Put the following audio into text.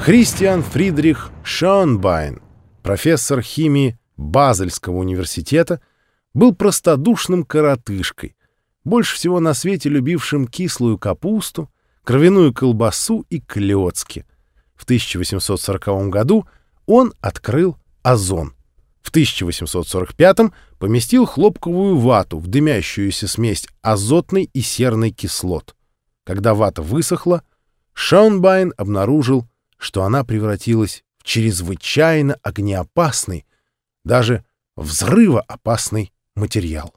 Христиан Фридрих Шонбайн, профессор химии Базельского университета, был простодушным коротышкой, больше всего на свете любившим кислую капусту, кровяную колбасу и клёцки. В 1840 году он открыл озон. В 1845 поместил хлопковую вату в дымящуюся смесь азотной и серной кислот. Когда вата высохла, Шаунбайн обнаружил, что она превратилась в чрезвычайно огнеопасный, даже взрывоопасный материал.